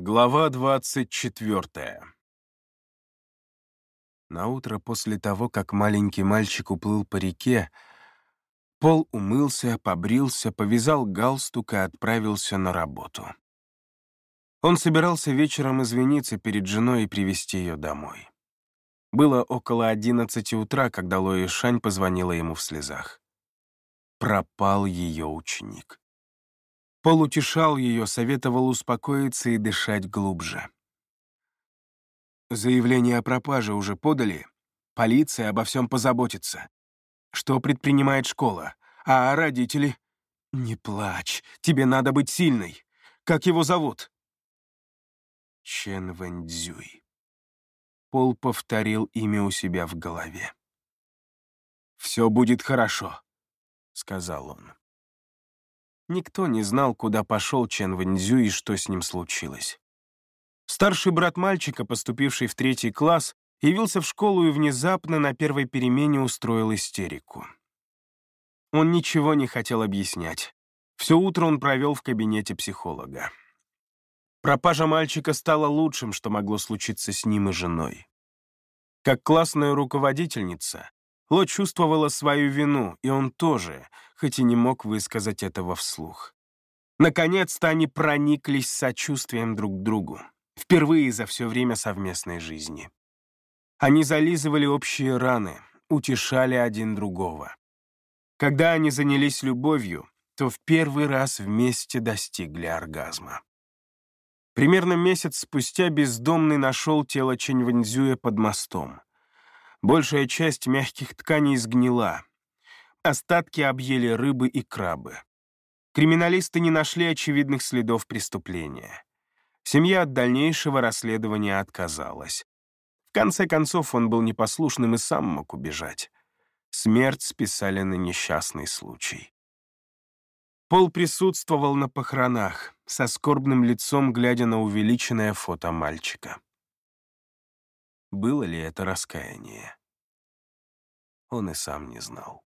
Глава 24 Наутро после того, как маленький мальчик уплыл по реке, Пол умылся, побрился, повязал галстук и отправился на работу. Он собирался вечером извиниться перед женой и привести ее домой. Было около одиннадцати утра, когда Лои Шань позвонила ему в слезах. Пропал ее ученик. Пол утешал ее, советовал успокоиться и дышать глубже. Заявление о пропаже уже подали. Полиция обо всем позаботится. Что предпринимает школа? А родители? Не плачь, тебе надо быть сильной. Как его зовут? Чен Вэньцзюй. Пол повторил имя у себя в голове. «Все будет хорошо», — сказал он. Никто не знал, куда пошел Чен Вэньцзю и что с ним случилось. Старший брат мальчика, поступивший в третий класс, явился в школу и внезапно на первой перемене устроил истерику. Он ничего не хотел объяснять. Все утро он провел в кабинете психолога. Пропажа мальчика стала лучшим, что могло случиться с ним и женой. Как классная руководительница, Ло чувствовала свою вину, и он тоже, хоть и не мог высказать этого вслух. Наконец-то они прониклись сочувствием друг к другу, впервые за все время совместной жизни. Они зализывали общие раны, утешали один другого. Когда они занялись любовью, то в первый раз вместе достигли оргазма. Примерно месяц спустя бездомный нашел тело Чэньвэньцзюя под мостом. Большая часть мягких тканей сгнила. Остатки объели рыбы и крабы. Криминалисты не нашли очевидных следов преступления. Семья от дальнейшего расследования отказалась. В конце концов, он был непослушным и сам мог убежать. Смерть списали на несчастный случай. Пол присутствовал на похоронах, со скорбным лицом глядя на увеличенное фото мальчика. Было ли это раскаяние? Он и сам не знал.